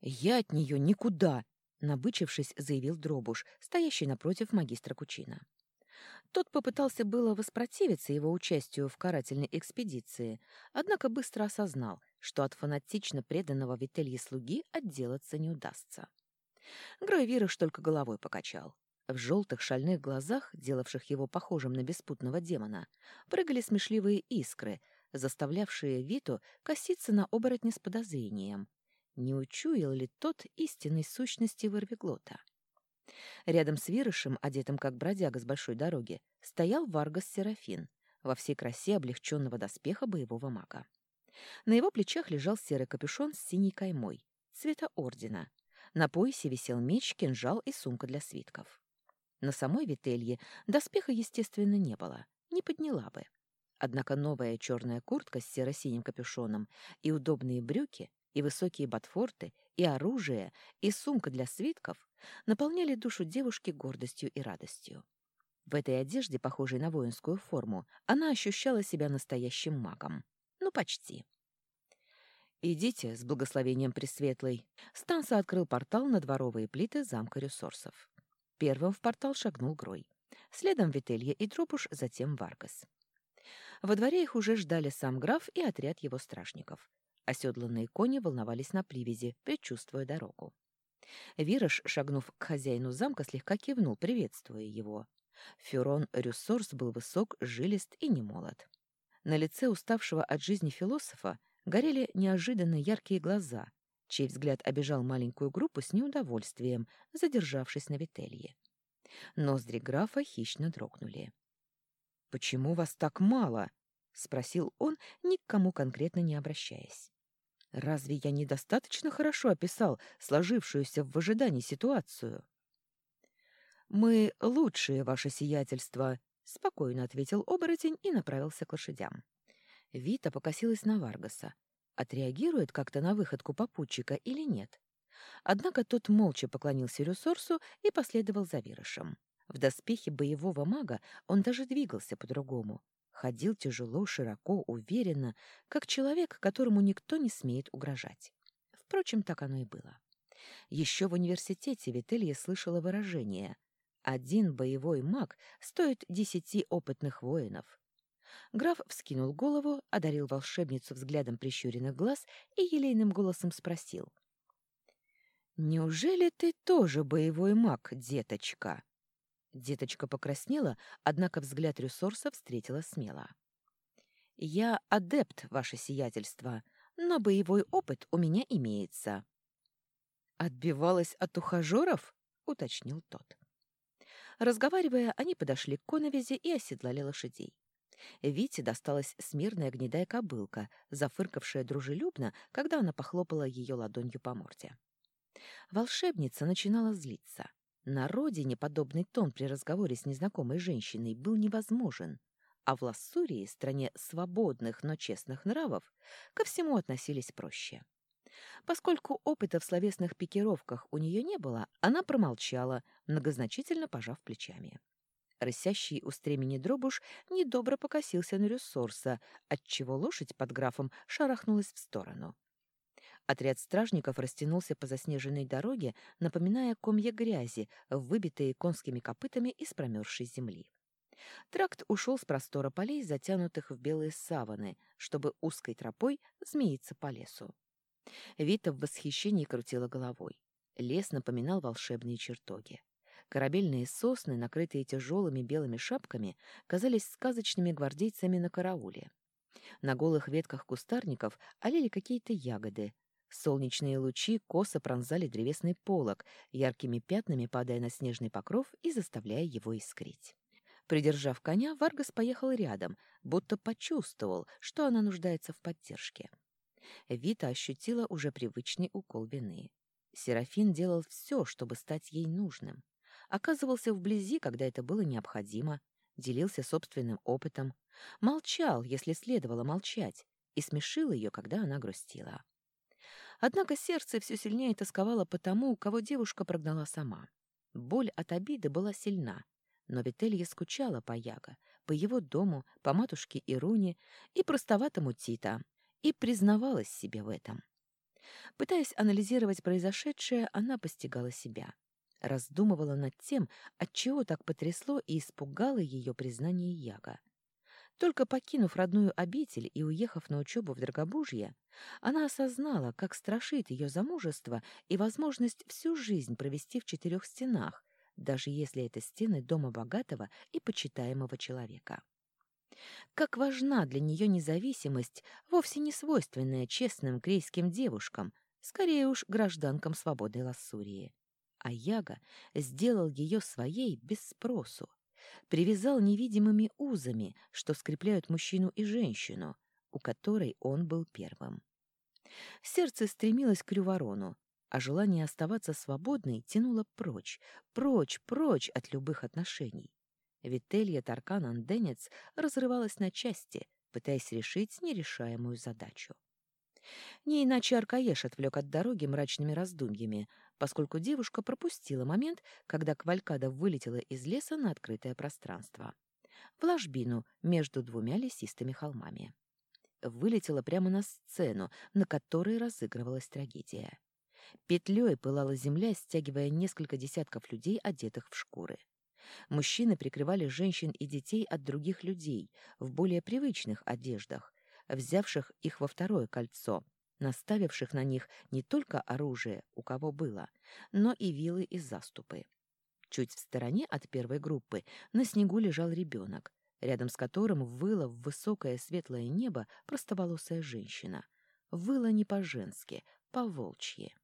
«Я от нее никуда!» — набычившись, заявил Дробуш, стоящий напротив магистра Кучина. Тот попытался было воспротивиться его участию в карательной экспедиции, однако быстро осознал, что от фанатично преданного Вителье слуги отделаться не удастся. Гройвирыш только головой покачал. В желтых шальных глазах, делавших его похожим на беспутного демона, прыгали смешливые искры, заставлявшие Виту коситься на оборотне с подозрением. Не учуял ли тот истинной сущности вырвиглота? Рядом с Вирышем, одетым как бродяга с большой дороги, стоял Варгас Серафин во всей красе облегченного доспеха боевого мага. На его плечах лежал серый капюшон с синей каймой, цвета ордена. На поясе висел меч, кинжал и сумка для свитков. На самой Вителье доспеха, естественно, не было, не подняла бы. Однако новая черная куртка с серо-синим капюшоном и удобные брюки, и высокие ботфорты, и оружие, и сумка для свитков наполняли душу девушки гордостью и радостью. В этой одежде, похожей на воинскую форму, она ощущала себя настоящим магом. Ну, почти. «Идите с благословением Пресветлой». Станса открыл портал на дворовые плиты замка Рюсорсов. Первым в портал шагнул Грой. Следом Вителья и Тропуш, затем Варгас. Во дворе их уже ждали сам граф и отряд его стражников. Оседланные кони волновались на привязи, предчувствуя дорогу. Вираж, шагнув к хозяину замка, слегка кивнул, приветствуя его. Фюрон Рюссорс был высок, жилист и немолод. На лице уставшего от жизни философа горели неожиданно яркие глаза, чей взгляд обижал маленькую группу с неудовольствием, задержавшись на Вителье. Ноздри графа хищно дрогнули. «Почему вас так мало?» — спросил он, ни к кому конкретно не обращаясь. «Разве я недостаточно хорошо описал сложившуюся в ожидании ситуацию?» «Мы лучшие, ваше сиятельство», — спокойно ответил оборотень и направился к лошадям. Вита покосилась на Варгаса. Отреагирует как-то на выходку попутчика или нет? Однако тот молча поклонился Рюсорсу и последовал за Вирышем. В доспехе боевого мага он даже двигался по-другому. Ходил тяжело, широко, уверенно, как человек, которому никто не смеет угрожать. Впрочем, так оно и было. Еще в университете Вителья слышала выражение «Один боевой маг стоит десяти опытных воинов». Граф вскинул голову, одарил волшебницу взглядом прищуренных глаз и елейным голосом спросил. «Неужели ты тоже боевой маг, деточка?» Деточка покраснела, однако взгляд Рюсорса встретила смело. «Я адепт, ваше сиятельство, но боевой опыт у меня имеется». «Отбивалась от ухажеров?» — уточнил тот. Разговаривая, они подошли к коновизе и оседлали лошадей. Вите досталась смирная гнедая кобылка, зафыркавшая дружелюбно, когда она похлопала ее ладонью по морде. Волшебница начинала злиться. На родине подобный тон при разговоре с незнакомой женщиной был невозможен, а в Лассурии, стране свободных, но честных нравов, ко всему относились проще. Поскольку опыта в словесных пикировках у нее не было, она промолчала, многозначительно пожав плечами. Рысящий у стремени дробуш недобро покосился на Рюссорса, отчего лошадь под графом шарахнулась в сторону. Отряд стражников растянулся по заснеженной дороге, напоминая комья грязи, выбитые конскими копытами из промерзшей земли. Тракт ушел с простора полей, затянутых в белые саваны, чтобы узкой тропой змеиться по лесу. Вита в восхищении крутила головой. Лес напоминал волшебные чертоги. Корабельные сосны, накрытые тяжелыми белыми шапками, казались сказочными гвардейцами на карауле. На голых ветках кустарников олели какие-то ягоды, Солнечные лучи косо пронзали древесный полог, яркими пятнами падая на снежный покров и заставляя его искрить. Придержав коня, Варгас поехал рядом, будто почувствовал, что она нуждается в поддержке. Вита ощутила уже привычный укол вины. Серафин делал все, чтобы стать ей нужным. Оказывался вблизи, когда это было необходимо, делился собственным опытом, молчал, если следовало молчать, и смешил ее, когда она грустила. Однако сердце все сильнее тосковало по тому, кого девушка прогнала сама. Боль от обиды была сильна, но Вителья скучала по Яго, по его дому, по матушке Ируне и простоватому Тита, и признавалась себе в этом. Пытаясь анализировать произошедшее, она постигала себя. Раздумывала над тем, отчего так потрясло и испугало ее признание Яга. Только покинув родную обитель и уехав на учебу в Драгобужье, она осознала, как страшит ее замужество и возможность всю жизнь провести в четырех стенах, даже если это стены дома богатого и почитаемого человека. Как важна для нее независимость, вовсе не свойственная честным крейским девушкам, скорее уж гражданкам свободной Лассурии. А Яга сделал ее своей без спросу, привязал невидимыми узами, что скрепляют мужчину и женщину, у которой он был первым. Сердце стремилось к Рюворону, а желание оставаться свободной тянуло прочь, прочь, прочь от любых отношений. Вителья Таркан-Анденец разрывалась на части, пытаясь решить нерешаемую задачу. Не иначе Аркаеш отвлек от дороги мрачными раздумьями, поскольку девушка пропустила момент, когда Квалькада вылетела из леса на открытое пространство. В ложбину между двумя лесистыми холмами. Вылетела прямо на сцену, на которой разыгрывалась трагедия. Петлей пылала земля, стягивая несколько десятков людей, одетых в шкуры. Мужчины прикрывали женщин и детей от других людей в более привычных одеждах, взявших их во второе кольцо, наставивших на них не только оружие, у кого было, но и вилы и заступы. Чуть в стороне от первой группы на снегу лежал ребенок, рядом с которым выла в высокое светлое небо простоволосая женщина. Выла не по-женски, по-волчьи.